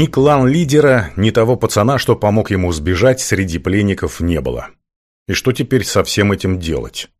Ни клан-лидера, ни того пацана, что помог ему сбежать, среди пленников не было. И что теперь со всем этим делать?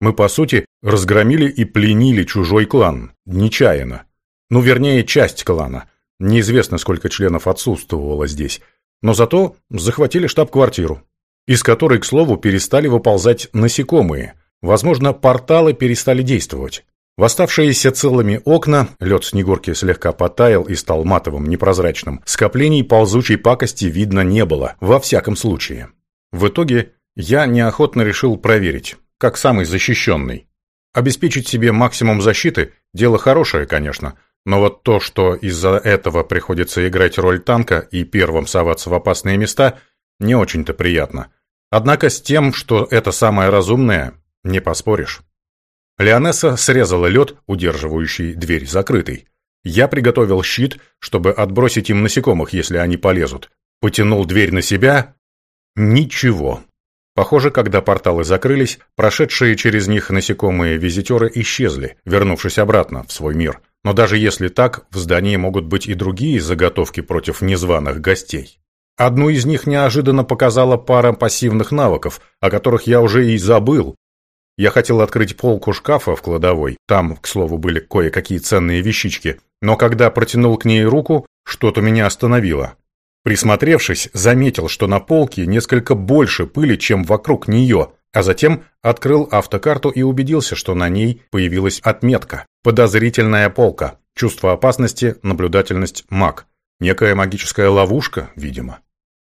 Мы, по сути, разгромили и пленили чужой клан, нечаянно. Ну, вернее, часть клана. Неизвестно, сколько членов отсутствовало здесь. Но зато захватили штаб-квартиру, из которой, к слову, перестали выползать насекомые. Возможно, порталы перестали действовать. В оставшиеся целыми окна лед Снегурки слегка потаял и стал матовым, непрозрачным. Скоплений ползучей пакости видно не было, во всяком случае. В итоге я неохотно решил проверить, как самый защищенный. Обеспечить себе максимум защиты – дело хорошее, конечно, но вот то, что из-за этого приходится играть роль танка и первым соваться в опасные места, не очень-то приятно. Однако с тем, что это самое разумное, не поспоришь. Леонесса срезала лед, удерживающий дверь закрытой. Я приготовил щит, чтобы отбросить им насекомых, если они полезут. Потянул дверь на себя. Ничего. Похоже, когда порталы закрылись, прошедшие через них насекомые визитеры исчезли, вернувшись обратно в свой мир. Но даже если так, в здании могут быть и другие заготовки против незваных гостей. Одну из них неожиданно показала пара пассивных навыков, о которых я уже и забыл, я хотел открыть полку шкафа в кладовой, там, к слову, были кое-какие ценные вещички, но когда протянул к ней руку, что-то меня остановило. Присмотревшись, заметил, что на полке несколько больше пыли, чем вокруг нее, а затем открыл автокарту и убедился, что на ней появилась отметка «Подозрительная полка», чувство опасности, наблюдательность, маг. Некая магическая ловушка, видимо.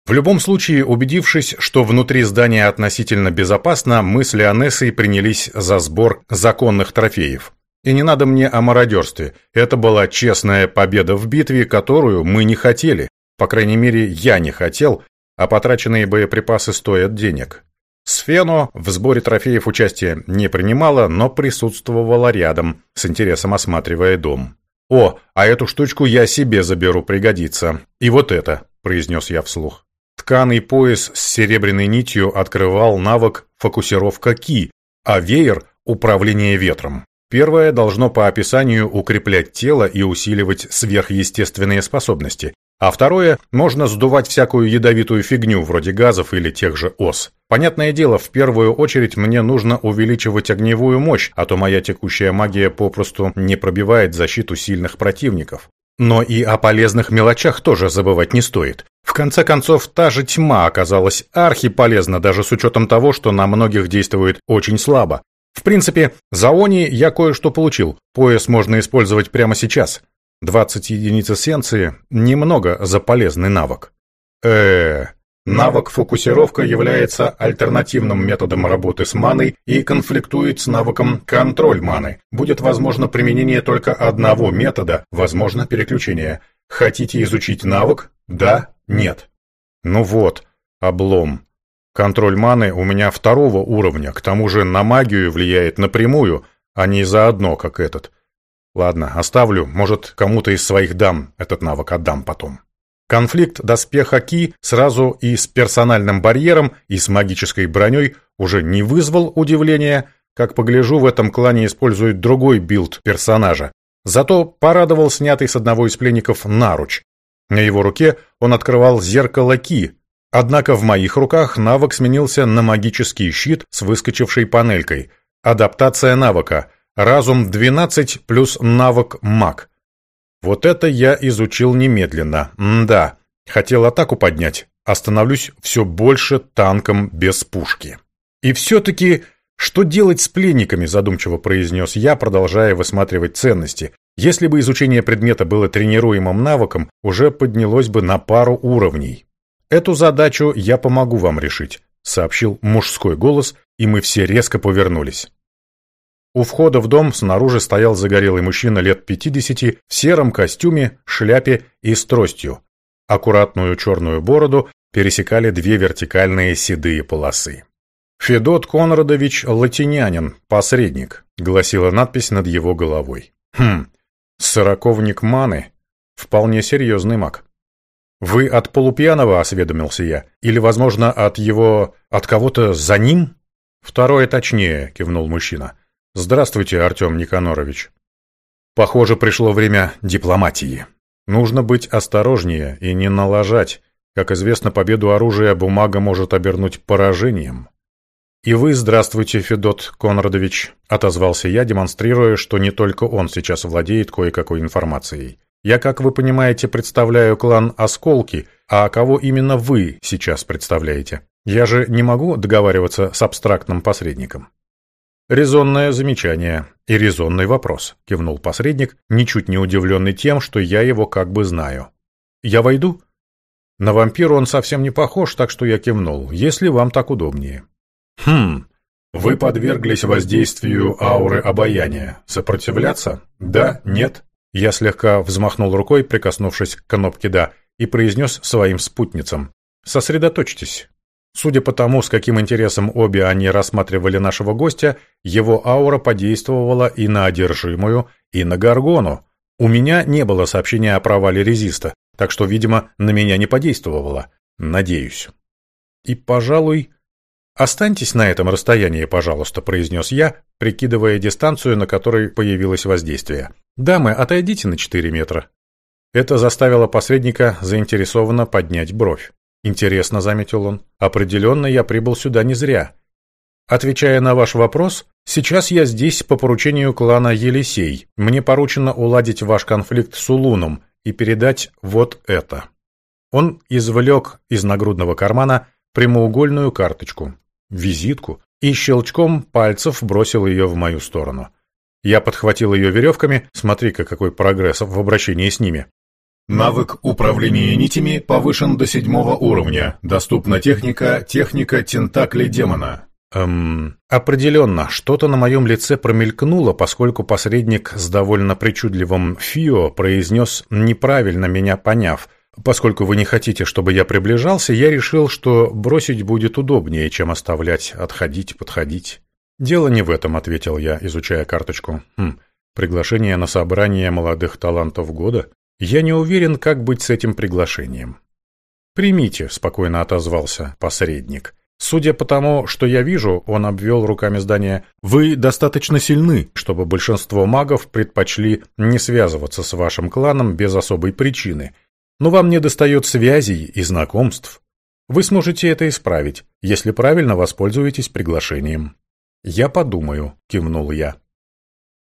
В любом случае, убедившись, что внутри здания относительно безопасно, мы с Леонессой принялись за сбор законных трофеев. И не надо мне о мародерстве. Это была честная победа в битве, которую мы не хотели. По крайней мере, я не хотел, а потраченные боеприпасы стоят денег. Сфено в сборе трофеев участия не принимала, но присутствовала рядом, с интересом осматривая дом. «О, а эту штучку я себе заберу, пригодится. И вот это», – произнес я вслух. Тканый пояс с серебряной нитью открывал навык «фокусировка Ки», а веер – «управление ветром». Первое должно по описанию укреплять тело и усиливать сверхъестественные способности, а второе – можно сдувать всякую ядовитую фигню, вроде газов или тех же ос. Понятное дело, в первую очередь мне нужно увеличивать огневую мощь, а то моя текущая магия попросту не пробивает защиту сильных противников. Но и о полезных мелочах тоже забывать не стоит. Конце концов, та же тьма оказалась архиполезна, даже с учетом того, что на многих действует очень слабо. В принципе, за Они я кое-что получил. Пояс можно использовать прямо сейчас. 20 единиц эссенции – немного за полезный навык. э Навык фокусировка является альтернативным методом работы с маной и конфликтует с навыком контроль маны. Будет возможно применение только одного метода, возможно переключение. Хотите изучить навык? Да, нет. Ну вот, облом. Контроль маны у меня второго уровня, к тому же на магию влияет напрямую, а не заодно, как этот. Ладно, оставлю, может, кому-то из своих дам этот навык отдам потом. Конфликт доспеха Ки сразу и с персональным барьером, и с магической броней уже не вызвал удивления. Как погляжу, в этом клане используют другой билд персонажа. Зато порадовал снятый с одного из пленников наруч. На его руке он открывал зеркало Ки, однако в моих руках навык сменился на магический щит с выскочившей панелькой. Адаптация навыка. Разум 12 плюс навык маг. Вот это я изучил немедленно. М да, хотел атаку поднять, остановлюсь все больше танком без пушки. И все-таки, что делать с пленниками, задумчиво произнес я, продолжая высматривать ценности. Если бы изучение предмета было тренируемым навыком, уже поднялось бы на пару уровней. Эту задачу я помогу вам решить, сообщил мужской голос, и мы все резко повернулись. У входа в дом снаружи стоял загорелый мужчина лет 50 в сером костюме, шляпе и с тростью. Аккуратную черную бороду пересекали две вертикальные седые полосы. «Федот Конрадович Латинянин, посредник», — гласила надпись над его головой. «Хм, сороковник маны. Вполне серьезный маг». «Вы от полупьяного?» — осведомился я. «Или, возможно, от его... от кого-то за ним?» «Второе точнее», — кивнул мужчина. «Здравствуйте, Артем Никанорович». Похоже, пришло время дипломатии. Нужно быть осторожнее и не налажать. Как известно, победу оружия бумага может обернуть поражением. «И вы здравствуйте, Федот Конрадович», — отозвался я, демонстрируя, что не только он сейчас владеет кое-какой информацией. «Я, как вы понимаете, представляю клан Осколки, а кого именно вы сейчас представляете? Я же не могу договариваться с абстрактным посредником». «Резонное замечание и резонный вопрос», — кивнул посредник, ничуть не удивленный тем, что я его как бы знаю. «Я войду?» На вампира он совсем не похож, так что я кивнул, если вам так удобнее. Хм, вы подверглись воздействию ауры обаяния. Сопротивляться? Да? Нет? Я слегка взмахнул рукой, прикоснувшись к кнопке «да», и произнес своим спутницам. «Сосредоточьтесь». Судя по тому, с каким интересом обе они рассматривали нашего гостя, его аура подействовала и на одержимую, и на Гаргону. У меня не было сообщения о провале резиста, так что, видимо, на меня не подействовало. Надеюсь. И, пожалуй, «Останьтесь на этом расстоянии, пожалуйста», — произнес я, прикидывая дистанцию, на которой появилось воздействие. «Дамы, отойдите на четыре метра». Это заставило посредника заинтересованно поднять бровь. «Интересно», — заметил он, — «определенно я прибыл сюда не зря. Отвечая на ваш вопрос, сейчас я здесь по поручению клана Елисей. Мне поручено уладить ваш конфликт с Улуном и передать вот это». Он извлек из нагрудного кармана прямоугольную карточку визитку и щелчком пальцев бросил ее в мою сторону. Я подхватил ее веревками, смотри-ка какой прогресс в обращении с ними. Навык управления нитями повышен до седьмого уровня. Доступна техника «Техника тентакли демона». Эм, определенно, что-то на моем лице промелькнуло, поскольку посредник с довольно причудливым «фио» произнес, неправильно меня поняв – Поскольку вы не хотите, чтобы я приближался, я решил, что бросить будет удобнее, чем оставлять отходить, подходить. Дело не в этом, ответил я, изучая карточку. Хм, приглашение на собрание молодых талантов года? Я не уверен, как быть с этим приглашением. Примите, спокойно отозвался посредник. Судя по тому, что я вижу, он обвел руками здание, вы достаточно сильны, чтобы большинство магов предпочли не связываться с вашим кланом без особой причины – но вам не достает связей и знакомств. Вы сможете это исправить, если правильно воспользуетесь приглашением. «Я подумаю», — кивнул я.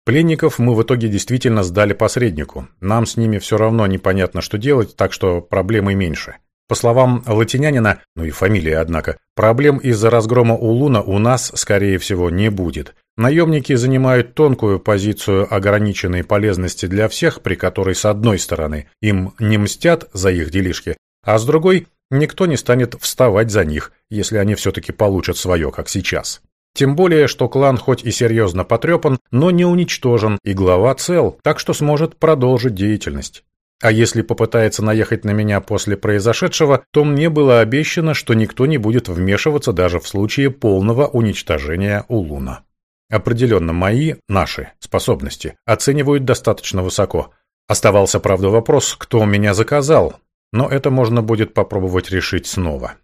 Пленников мы в итоге действительно сдали посреднику. Нам с ними все равно непонятно, что делать, так что проблемы меньше. По словам латинянина, ну и фамилии, однако, проблем из-за разгрома Улуна у нас, скорее всего, не будет. Наемники занимают тонкую позицию ограниченной полезности для всех, при которой, с одной стороны, им не мстят за их делишки, а с другой, никто не станет вставать за них, если они все-таки получат свое, как сейчас. Тем более, что клан хоть и серьезно потрепан, но не уничтожен, и глава цел, так что сможет продолжить деятельность. А если попытается наехать на меня после произошедшего, то мне было обещано, что никто не будет вмешиваться даже в случае полного уничтожения Улуна. Определенно мои, наши, способности оценивают достаточно высоко. Оставался, правда, вопрос, кто меня заказал, но это можно будет попробовать решить снова.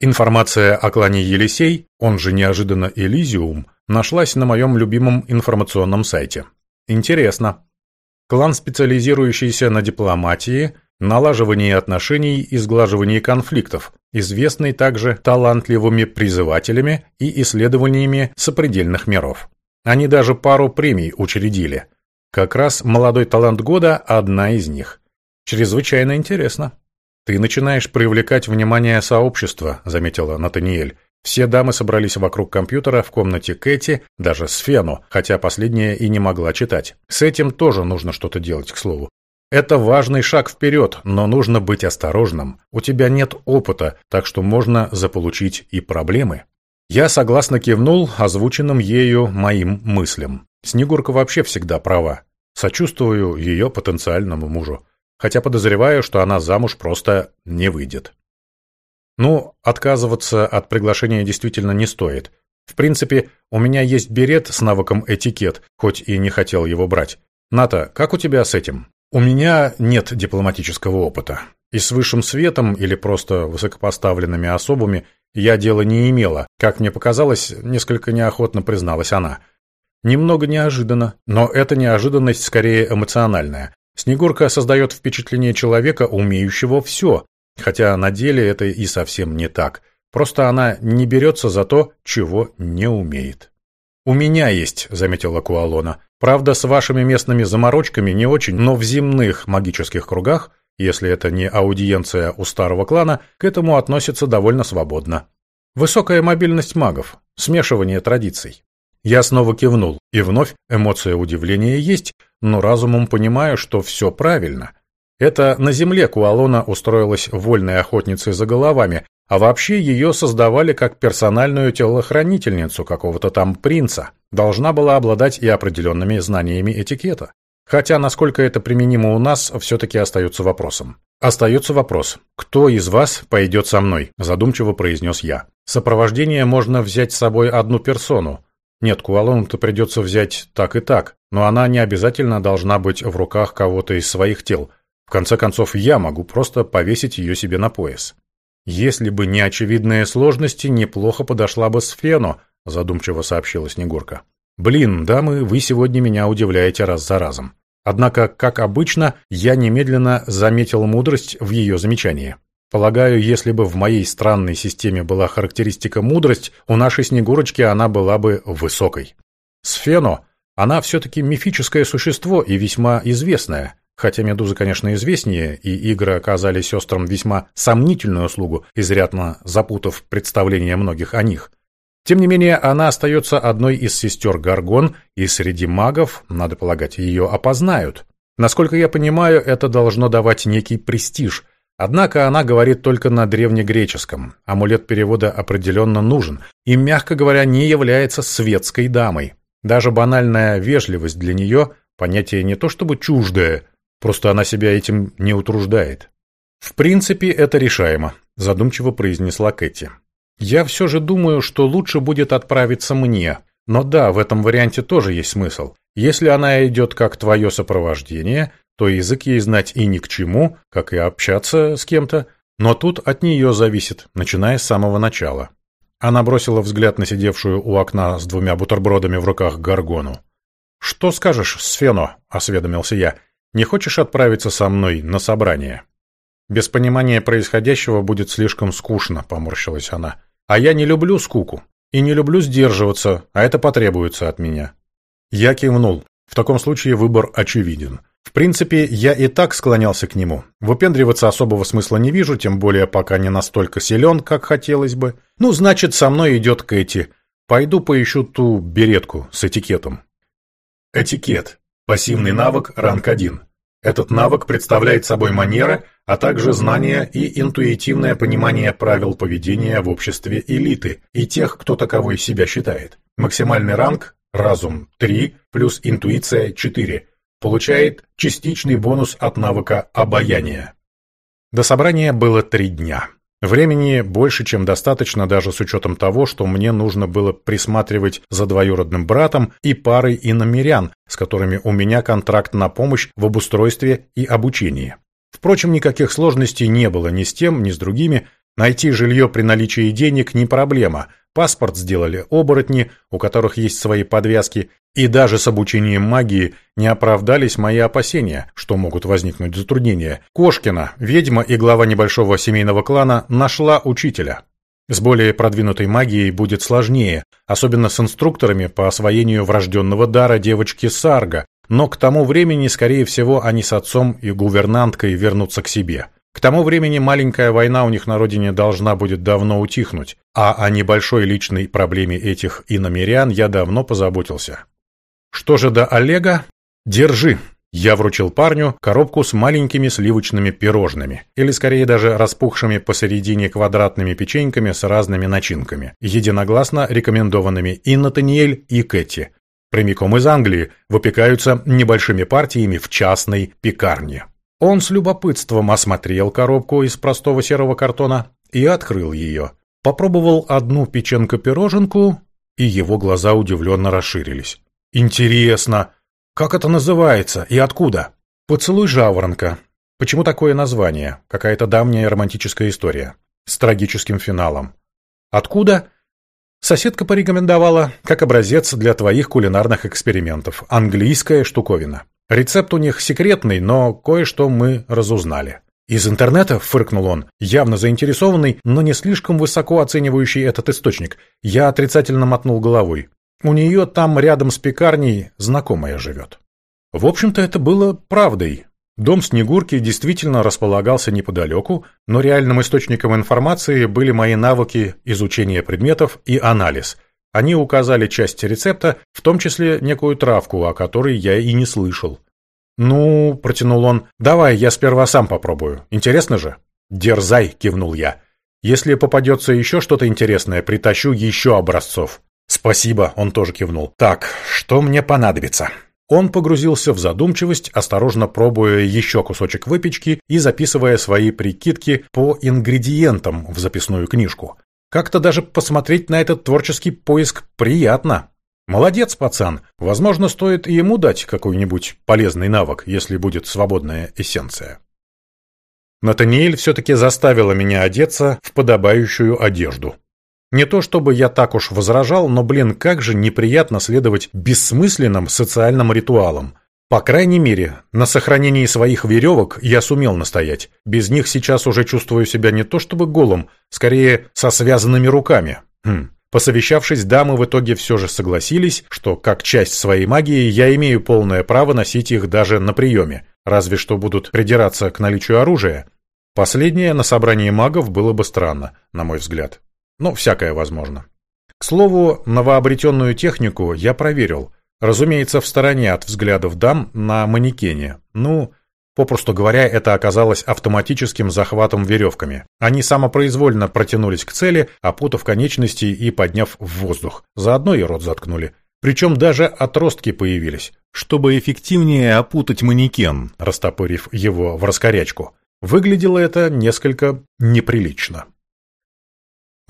Информация о клане Елисей, он же неожиданно Элизиум, нашлась на моем любимом информационном сайте. Интересно. Клан, специализирующийся на дипломатии, налаживании отношений и сглаживании конфликтов, известный также талантливыми призывателями и исследованиями сопредельных миров. Они даже пару премий учредили. Как раз «Молодой талант года» – одна из них. Чрезвычайно интересно. «Ты начинаешь привлекать внимание сообщества», – заметила Натаниэль. Все дамы собрались вокруг компьютера в комнате Кэти, даже с Фену, хотя последняя и не могла читать. С этим тоже нужно что-то делать, к слову. Это важный шаг вперед, но нужно быть осторожным. У тебя нет опыта, так что можно заполучить и проблемы. Я согласно кивнул озвученным ею моим мыслям. Снегурка вообще всегда права. Сочувствую ее потенциальному мужу. Хотя подозреваю, что она замуж просто не выйдет. Ну, отказываться от приглашения действительно не стоит. В принципе, у меня есть берет с навыком этикет, хоть и не хотел его брать. Ната, как у тебя с этим? У меня нет дипломатического опыта. И с высшим светом или просто высокопоставленными особами я дела не имела. Как мне показалось, несколько неохотно призналась она. Немного неожиданно, но эта неожиданность скорее эмоциональная. Снегурка создает впечатление человека, умеющего все, хотя на деле это и совсем не так. Просто она не берется за то, чего не умеет. «У меня есть», — заметила Куалона. «Правда, с вашими местными заморочками не очень, но в земных магических кругах, если это не аудиенция у старого клана, к этому относятся довольно свободно. Высокая мобильность магов, смешивание традиций». Я снова кивнул, и вновь эмоция удивления есть, но разумом понимаю, что все правильно. Это на земле Куалона устроилась вольной охотницей за головами, а вообще ее создавали как персональную телохранительницу какого-то там принца. Должна была обладать и определенными знаниями этикета. Хотя, насколько это применимо у нас, все-таки остается вопросом. «Остается вопрос. Кто из вас пойдет со мной?» – задумчиво произнес я. «Сопровождение можно взять с собой одну персону. Нет, Куалону-то придется взять так и так, но она не обязательно должна быть в руках кого-то из своих тел. В конце концов, я могу просто повесить ее себе на пояс. «Если бы не очевидные сложности, неплохо подошла бы Сфено», — задумчиво сообщила Снегурка. «Блин, дамы, вы сегодня меня удивляете раз за разом». Однако, как обычно, я немедленно заметил мудрость в ее замечании. Полагаю, если бы в моей странной системе была характеристика мудрость, у нашей Снегурочки она была бы высокой. Сфено, она все-таки мифическое существо и весьма известное. Хотя Медуза, конечно, известнее, и игры оказали сестрам весьма сомнительную услугу, изрядно запутав представление многих о них. Тем не менее, она остается одной из сестер Гаргон, и среди магов, надо полагать, ее опознают. Насколько я понимаю, это должно давать некий престиж. Однако она говорит только на древнегреческом. Амулет перевода определенно нужен, и, мягко говоря, не является светской дамой. Даже банальная вежливость для нее – понятие не то чтобы чуждое, Просто она себя этим не утруждает. В принципе, это решаемо, задумчиво произнесла Кэти. Я все же думаю, что лучше будет отправиться мне. Но да, в этом варианте тоже есть смысл. Если она идет как твое сопровождение, то язык ей знать и ни к чему, как и общаться с кем-то, но тут от нее зависит, начиная с самого начала. Она бросила взгляд на сидевшую у окна с двумя бутербродами в руках Гаргону. «Что скажешь, Сфено?» — осведомился я. Не хочешь отправиться со мной на собрание?» «Без понимания происходящего будет слишком скучно», — поморщилась она. «А я не люблю скуку. И не люблю сдерживаться, а это потребуется от меня». Я кивнул. В таком случае выбор очевиден. В принципе, я и так склонялся к нему. Выпендриваться особого смысла не вижу, тем более пока не настолько силен, как хотелось бы. Ну, значит, со мной идет Кэти. Пойду поищу ту беретку с этикетом. Этикет. Пассивный навык ранг 1. Этот навык представляет собой манеры, а также знание и интуитивное понимание правил поведения в обществе элиты и тех, кто таковой себя считает. Максимальный ранг – разум 3 плюс интуиция 4. Получает частичный бонус от навыка обаяния. До собрания было три дня. Времени больше, чем достаточно, даже с учетом того, что мне нужно было присматривать за двоюродным братом и парой иномерян, с которыми у меня контракт на помощь в обустройстве и обучении. Впрочем, никаких сложностей не было ни с тем, ни с другими. Найти жилье при наличии денег не проблема. Паспорт сделали оборотни, у которых есть свои подвязки, и даже с обучением магии не оправдались мои опасения, что могут возникнуть затруднения. Кошкина, ведьма и глава небольшого семейного клана, нашла учителя. С более продвинутой магией будет сложнее, особенно с инструкторами по освоению врожденного дара девочки Сарга, но к тому времени, скорее всего, они с отцом и гувернанткой вернутся к себе. К тому времени маленькая война у них на родине должна будет давно утихнуть, а о небольшой личной проблеме этих иномерян я давно позаботился. Что же до Олега? Держи. Я вручил парню коробку с маленькими сливочными пирожными, или скорее даже распухшими посередине квадратными печеньками с разными начинками, единогласно рекомендованными и Натаниэль, и Кэти. Прямиком из Англии выпекаются небольшими партиями в частной пекарне. Он с любопытством осмотрел коробку из простого серого картона и открыл ее. Попробовал одну печенку-пироженку, и его глаза удивленно расширились. Интересно, как это называется и откуда? Поцелуй жаворонка. Почему такое название? Какая-то давняя романтическая история. С трагическим финалом. Откуда? Соседка порекомендовала, как образец для твоих кулинарных экспериментов. Английская штуковина. Рецепт у них секретный, но кое-что мы разузнали. «Из интернета?» — фыркнул он, явно заинтересованный, но не слишком высоко оценивающий этот источник. Я отрицательно мотнул головой. У нее там рядом с пекарней знакомая живет. В общем-то, это было правдой. Дом Снегурки действительно располагался неподалеку, но реальным источником информации были мои навыки изучения предметов и анализ. Они указали часть рецепта, в том числе некую травку, о которой я и не слышал. «Ну», — протянул он, — «давай, я сперва сам попробую. Интересно же?» «Дерзай», — кивнул я. «Если попадется еще что-то интересное, притащу еще образцов». «Спасибо», — он тоже кивнул. «Так, что мне понадобится?» Он погрузился в задумчивость, осторожно пробуя еще кусочек выпечки и записывая свои прикидки по ингредиентам в записную книжку. Как-то даже посмотреть на этот творческий поиск приятно. Молодец, пацан. Возможно, стоит и ему дать какой-нибудь полезный навык, если будет свободная эссенция. Натаниэль все-таки заставила меня одеться в подобающую одежду. Не то чтобы я так уж возражал, но, блин, как же неприятно следовать бессмысленным социальным ритуалам. По крайней мере, на сохранении своих веревок я сумел настоять. Без них сейчас уже чувствую себя не то чтобы голым, скорее со связанными руками. Хм. Посовещавшись, дамы в итоге все же согласились, что как часть своей магии я имею полное право носить их даже на приеме, разве что будут придираться к наличию оружия. Последнее на собрании магов было бы странно, на мой взгляд. Но всякое возможно. К слову, новообретенную технику я проверил. Разумеется, в стороне от взглядов дам на манекене. Ну, попросту говоря, это оказалось автоматическим захватом веревками. Они самопроизвольно протянулись к цели, опутав конечности и подняв в воздух. Заодно и рот заткнули. Причем даже отростки появились, чтобы эффективнее опутать манекен, растопырив его в раскорячку. Выглядело это несколько неприлично.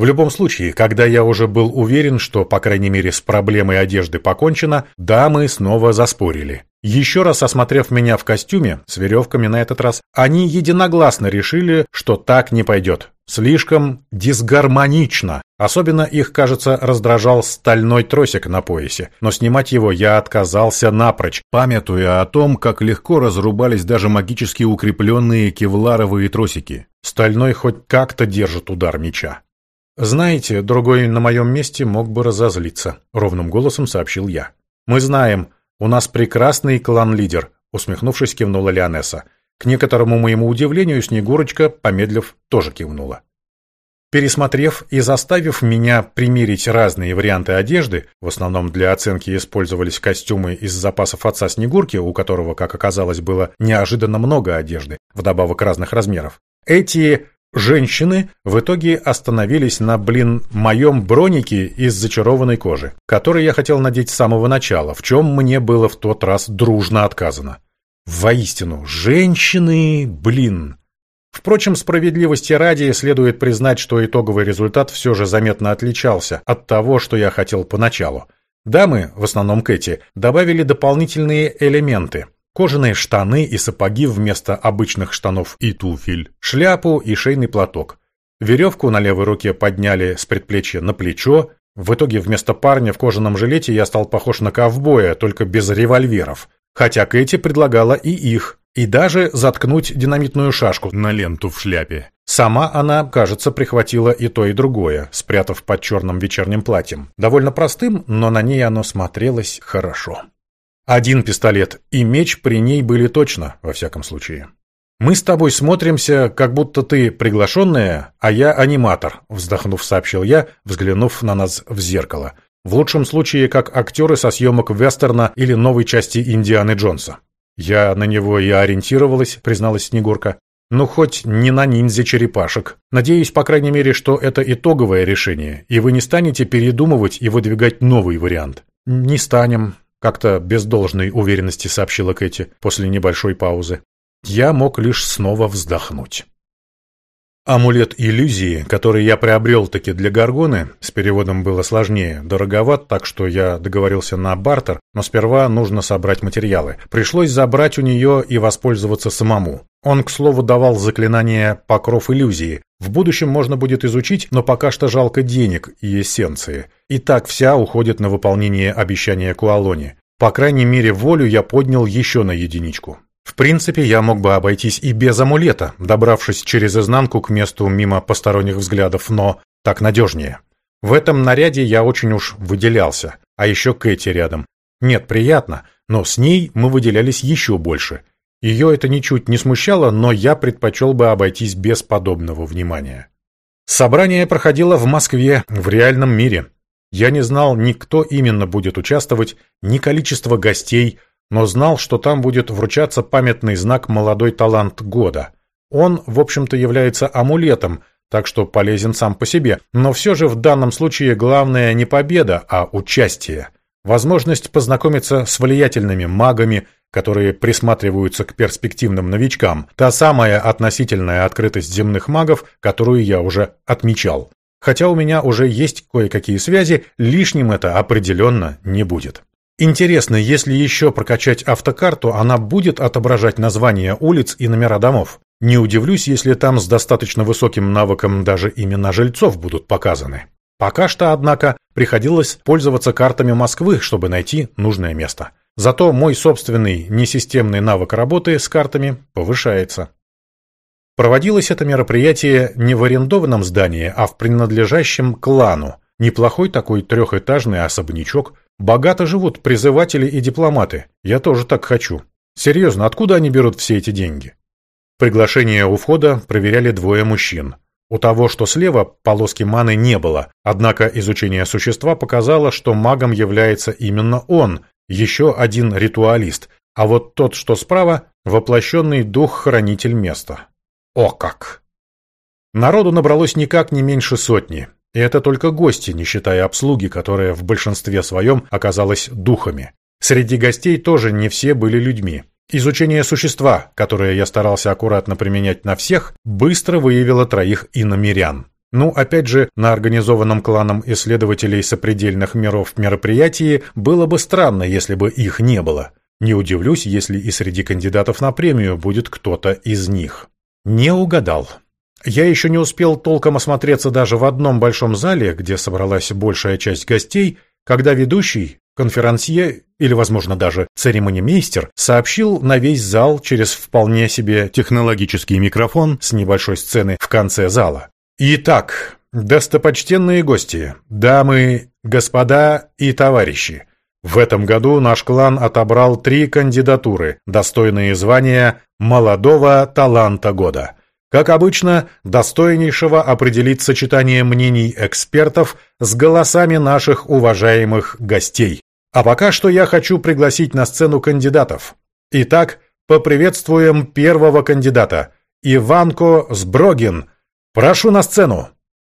В любом случае, когда я уже был уверен, что, по крайней мере, с проблемой одежды покончено, дамы снова заспорили. Еще раз осмотрев меня в костюме, с веревками на этот раз, они единогласно решили, что так не пойдет. Слишком дисгармонично. Особенно их, кажется, раздражал стальной тросик на поясе, но снимать его я отказался напрочь, памятуя о том, как легко разрубались даже магически укрепленные кевларовые тросики. Стальной хоть как-то держит удар меча. «Знаете, другой на моем месте мог бы разозлиться», — ровным голосом сообщил я. «Мы знаем, у нас прекрасный клан-лидер», — усмехнувшись, кивнула Леонесса. К некоторому моему удивлению, Снегурочка, помедлив, тоже кивнула. Пересмотрев и заставив меня примерить разные варианты одежды, в основном для оценки использовались костюмы из запасов отца Снегурки, у которого, как оказалось, было неожиданно много одежды, вдобавок разных размеров. Эти Женщины в итоге остановились на, блин, моем бронике из зачарованной кожи, который я хотел надеть с самого начала, в чем мне было в тот раз дружно отказано. Воистину, женщины, блин. Впрочем, справедливости ради следует признать, что итоговый результат все же заметно отличался от того, что я хотел поначалу. Дамы, в основном Кэти, добавили дополнительные элементы – кожаные штаны и сапоги вместо обычных штанов и туфель, шляпу и шейный платок. Веревку на левой руке подняли с предплечья на плечо. В итоге вместо парня в кожаном жилете я стал похож на ковбоя, только без револьверов. Хотя Кэти предлагала и их, и даже заткнуть динамитную шашку на ленту в шляпе. Сама она, кажется, прихватила и то, и другое, спрятав под черным вечерним платьем. Довольно простым, но на ней оно смотрелось хорошо. Один пистолет и меч при ней были точно, во всяком случае. «Мы с тобой смотримся, как будто ты приглашенная, а я аниматор», вздохнув, сообщил я, взглянув на нас в зеркало. В лучшем случае, как актеры со съемок вестерна или новой части Индианы Джонса. «Я на него и ориентировалась», — призналась Снегурка. «Ну, хоть не на ниндзя-черепашек. Надеюсь, по крайней мере, что это итоговое решение, и вы не станете передумывать и выдвигать новый вариант». «Не станем», как-то без должной уверенности сообщила Кэти после небольшой паузы. Я мог лишь снова вздохнуть. Амулет иллюзии, который я приобрел таки для Гаргоны, с переводом было сложнее, дороговат, так что я договорился на бартер, но сперва нужно собрать материалы. Пришлось забрать у нее и воспользоваться самому. Он, к слову, давал заклинание «Покров иллюзии». В будущем можно будет изучить, но пока что жалко денег и эссенции. И так вся уходит на выполнение обещания Куалони. По крайней мере, волю я поднял еще на единичку. В принципе, я мог бы обойтись и без амулета, добравшись через изнанку к месту мимо посторонних взглядов, но так надежнее. В этом наряде я очень уж выделялся, а еще Кэти рядом. Нет, приятно, но с ней мы выделялись еще больше. Ее это ничуть не смущало, но я предпочел бы обойтись без подобного внимания. Собрание проходило в Москве, в реальном мире. Я не знал ни кто именно будет участвовать, ни количество гостей, но знал, что там будет вручаться памятный знак «Молодой талант года». Он, в общем-то, является амулетом, так что полезен сам по себе, но все же в данном случае главное не победа, а участие. Возможность познакомиться с влиятельными магами, которые присматриваются к перспективным новичкам, та самая относительная открытость земных магов, которую я уже отмечал. Хотя у меня уже есть кое-какие связи, лишним это определенно не будет. Интересно, если еще прокачать автокарту, она будет отображать названия улиц и номера домов. Не удивлюсь, если там с достаточно высоким навыком даже имена жильцов будут показаны. Пока что, однако, приходилось пользоваться картами Москвы, чтобы найти нужное место. Зато мой собственный несистемный навык работы с картами повышается. Проводилось это мероприятие не в арендованном здании, а в принадлежащем клану. Неплохой такой трехэтажный особнячок. Богато живут призыватели и дипломаты. Я тоже так хочу. Серьезно, откуда они берут все эти деньги? Приглашение у входа проверяли двое мужчин. У того, что слева, полоски маны не было, однако изучение существа показало, что магом является именно он, еще один ритуалист, а вот тот, что справа, воплощенный дух-хранитель места. О как! Народу набралось никак не меньше сотни, и это только гости, не считая обслуги, которая в большинстве своем оказалась духами. Среди гостей тоже не все были людьми. Изучение существа, которое я старался аккуратно применять на всех, быстро выявило троих иномерян. Ну, опять же, на организованном кланом исследователей сопредельных миров мероприятии было бы странно, если бы их не было. Не удивлюсь, если и среди кандидатов на премию будет кто-то из них. Не угадал. Я еще не успел толком осмотреться даже в одном большом зале, где собралась большая часть гостей, когда ведущий, конферансье или, возможно, даже церемонимейстер сообщил на весь зал через вполне себе технологический микрофон с небольшой сцены в конце зала. Итак, достопочтенные гости, дамы, господа и товарищи, в этом году наш клан отобрал три кандидатуры, достойные звания «Молодого таланта года». Как обычно, достойнейшего определить сочетание мнений экспертов с голосами наших уважаемых гостей. А пока что я хочу пригласить на сцену кандидатов. Итак, поприветствуем первого кандидата – Иванко Сброгин – «Прошу на сцену!»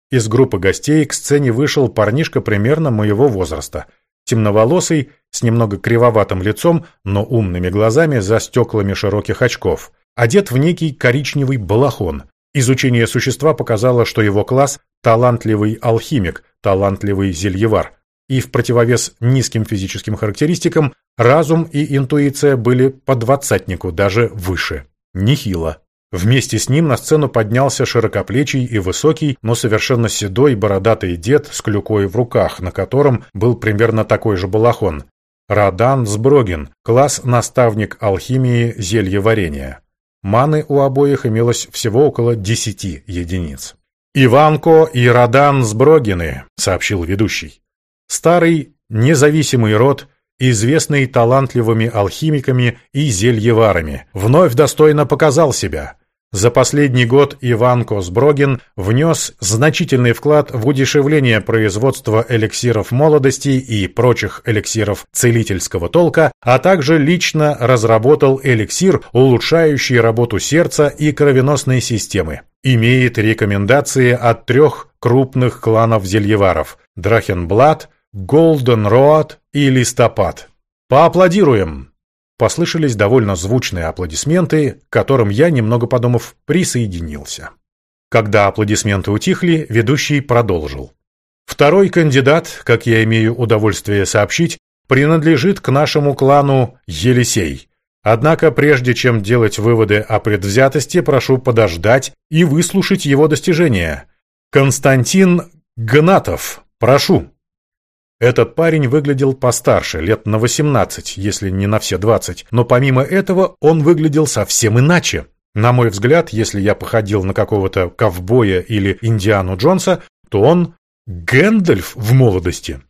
Из группы гостей к сцене вышел парнишка примерно моего возраста. Темноволосый, с немного кривоватым лицом, но умными глазами за стеклами широких очков. Одет в некий коричневый балахон. Изучение существа показало, что его класс – талантливый алхимик, талантливый зельевар. И в противовес низким физическим характеристикам разум и интуиция были по двадцатнику, даже выше. Нехило. Вместе с ним на сцену поднялся широкоплечий и высокий, но совершенно седой бородатый дед с клюкой в руках, на котором был примерно такой же балахон. Радан Сброгин, класс наставник алхимии зельеварения. Маны у обоих имелось всего около десяти единиц. «Иванко и Радан Сброгины», — сообщил ведущий. Старый, независимый род, известный талантливыми алхимиками и зельеварами, вновь достойно показал себя. За последний год Иван Косброгин внес значительный вклад в удешевление производства эликсиров молодости и прочих эликсиров целительского толка, а также лично разработал эликсир, улучшающий работу сердца и кровеносной системы. Имеет рекомендации от трех крупных кланов зельеваров – Драхенблат, Голден Роад и Листопад. Поаплодируем! Послышались довольно звучные аплодисменты, к которым я, немного подумав, присоединился. Когда аплодисменты утихли, ведущий продолжил. Второй кандидат, как я имею удовольствие сообщить, принадлежит к нашему клану Елисей. Однако, прежде чем делать выводы о предвзятости, прошу подождать и выслушать его достижения. Константин Гнатов, прошу. Этот парень выглядел постарше, лет на 18, если не на все 20, но помимо этого он выглядел совсем иначе. На мой взгляд, если я походил на какого-то ковбоя или Индиану Джонса, то он Гэндальф в молодости.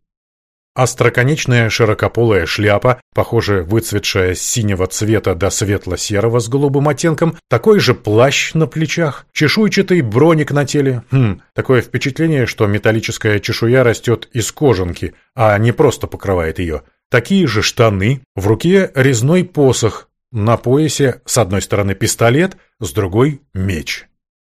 Остроконечная широкополая шляпа, похоже, выцветшая с синего цвета до светло-серого с голубым оттенком, такой же плащ на плечах, чешуйчатый броник на теле. Хм, такое впечатление, что металлическая чешуя растет из кожанки, а не просто покрывает ее. Такие же штаны, в руке резной посох, на поясе с одной стороны пистолет, с другой меч.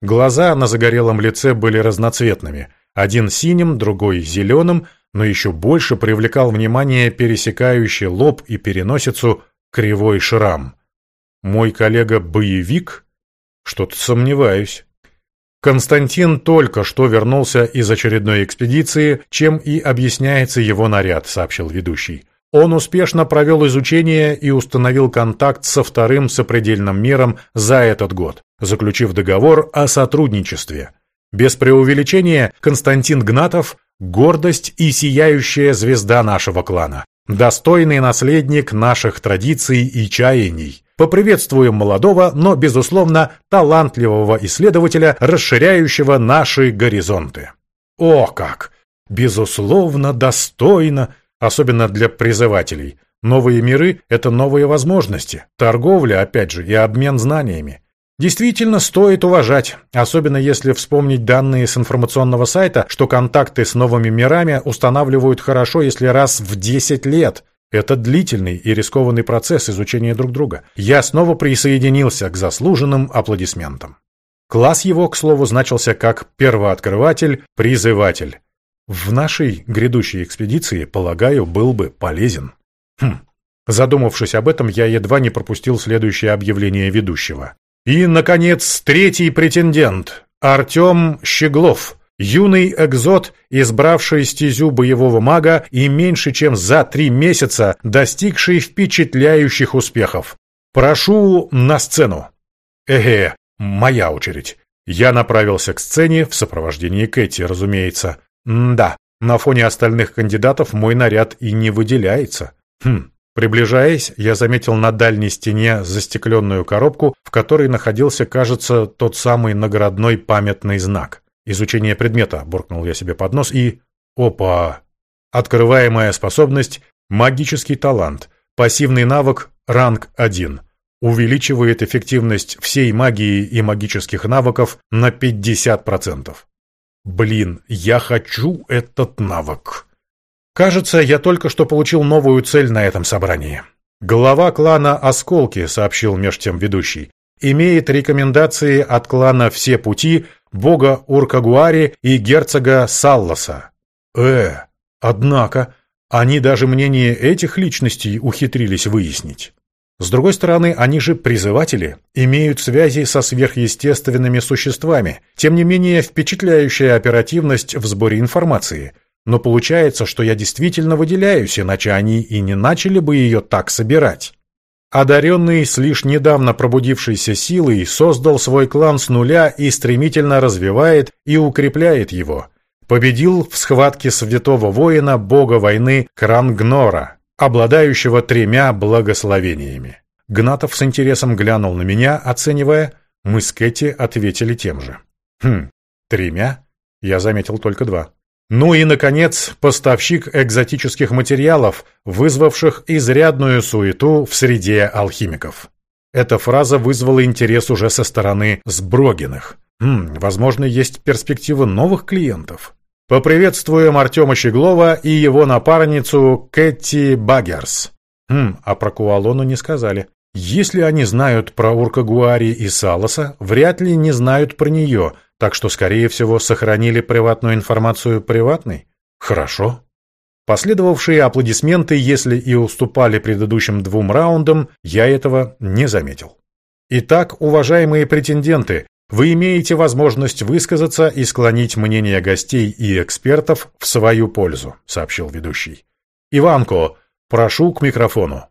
Глаза на загорелом лице были разноцветными, один синим, другой зеленым, но еще больше привлекал внимание пересекающий лоб и переносицу кривой шрам. Мой коллега-боевик? Что-то сомневаюсь. Константин только что вернулся из очередной экспедиции, чем и объясняется его наряд, сообщил ведущий. Он успешно провел изучение и установил контакт со вторым сопредельным миром за этот год, заключив договор о сотрудничестве. Без преувеличения, Константин Гнатов гордость и сияющая звезда нашего клана, достойный наследник наших традиций и чаяний. Поприветствуем молодого, но, безусловно, талантливого исследователя, расширяющего наши горизонты. О как! Безусловно, достойно, особенно для призывателей. Новые миры – это новые возможности, торговля, опять же, и обмен знаниями. Действительно стоит уважать, особенно если вспомнить данные с информационного сайта, что контакты с новыми мирами устанавливают хорошо, если раз в 10 лет. Это длительный и рискованный процесс изучения друг друга. Я снова присоединился к заслуженным аплодисментам. Класс его, к слову, значился как первооткрыватель, призыватель. В нашей грядущей экспедиции, полагаю, был бы полезен. Хм. Задумавшись об этом, я едва не пропустил следующее объявление ведущего. И, наконец, третий претендент – Артем Щеглов, юный экзот, избравший стезю боевого мага и меньше чем за три месяца достигший впечатляющих успехов. Прошу на сцену. Эге, моя очередь. Я направился к сцене в сопровождении Кэти, разумеется. М да, на фоне остальных кандидатов мой наряд и не выделяется. Хм, Приближаясь, я заметил на дальней стене застекленную коробку, в которой находился, кажется, тот самый наградной памятный знак. «Изучение предмета», — буркнул я себе под нос, и... Опа! Открываемая способность — магический талант, пассивный навык — ранг 1. Увеличивает эффективность всей магии и магических навыков на 50%. Блин, я хочу этот навык. Кажется, я только что получил новую цель на этом собрании. Глава клана «Осколки», сообщил меж тем ведущий, имеет рекомендации от клана «Все пути», бога Уркагуари и герцога Салласа. Э, однако, они даже мнение этих личностей ухитрились выяснить. С другой стороны, они же призыватели, имеют связи со сверхъестественными существами, тем не менее впечатляющая оперативность в сборе информации – но получается, что я действительно выделяюсь, иначе они и не начали бы ее так собирать. Одаренный с лишь недавно пробудившейся силой создал свой клан с нуля и стремительно развивает и укрепляет его. Победил в схватке святого воина, бога войны Крангнора, обладающего тремя благословениями. Гнатов с интересом глянул на меня, оценивая. Мы с Кэти ответили тем же. Хм, тремя? Я заметил только два. Ну и, наконец, поставщик экзотических материалов, вызвавших изрядную суету в среде алхимиков. Эта фраза вызвала интерес уже со стороны Сброгиных. Хм, возможно, есть перспективы новых клиентов. Поприветствуем Артема Щеглова и его напарницу Кэти Баггерс. Хм, а про Куалону не сказали. Если они знают про Уркагуари и Салоса, вряд ли не знают про нее – так что, скорее всего, сохранили приватную информацию приватной? Хорошо. Последовавшие аплодисменты, если и уступали предыдущим двум раундам, я этого не заметил. Итак, уважаемые претенденты, вы имеете возможность высказаться и склонить мнение гостей и экспертов в свою пользу, сообщил ведущий. Иванко, прошу к микрофону.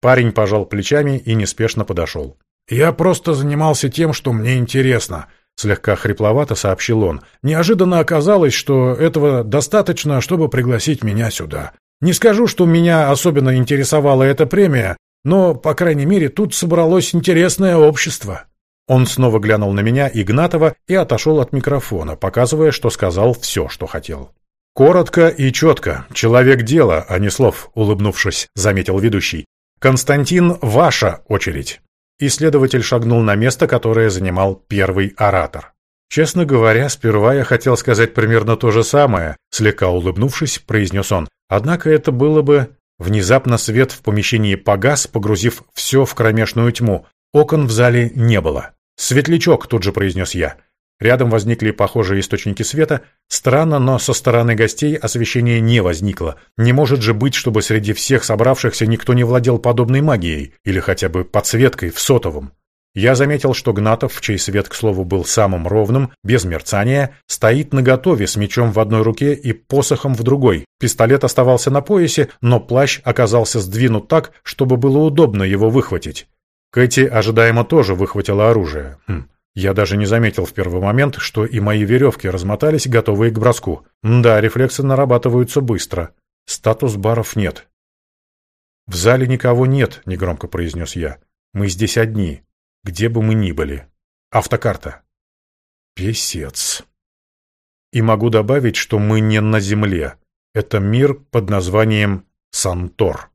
Парень пожал плечами и неспешно подошел. Я просто занимался тем, что мне интересно, слегка хрипловато сообщил он. «Неожиданно оказалось, что этого достаточно, чтобы пригласить меня сюда. Не скажу, что меня особенно интересовала эта премия, но, по крайней мере, тут собралось интересное общество». Он снова глянул на меня, Игнатова, и отошел от микрофона, показывая, что сказал все, что хотел. «Коротко и четко. Человек дела, а не слов», — улыбнувшись, заметил ведущий. «Константин, ваша очередь». Исследователь шагнул на место, которое занимал первый оратор. «Честно говоря, сперва я хотел сказать примерно то же самое», слегка улыбнувшись, произнес он. «Однако это было бы...» Внезапно свет в помещении погас, погрузив все в кромешную тьму. Окон в зале не было. «Светлячок», — тут же произнес я. Рядом возникли похожие источники света. Странно, но со стороны гостей освещения не возникло. Не может же быть, чтобы среди всех собравшихся никто не владел подобной магией, или хотя бы подсветкой в сотовом. Я заметил, что Гнатов, чей свет, к слову, был самым ровным, без мерцания, стоит наготове с мечом в одной руке и посохом в другой. Пистолет оставался на поясе, но плащ оказался сдвинут так, чтобы было удобно его выхватить. Кэти ожидаемо тоже выхватила оружие. Хм. Я даже не заметил в первый момент, что и мои веревки размотались, готовые к броску. Да, рефлексы нарабатываются быстро. Статус баров нет. «В зале никого нет», — негромко произнес я. «Мы здесь одни, где бы мы ни были. Автокарта». Песец. И могу добавить, что мы не на Земле. Это мир под названием Сантор.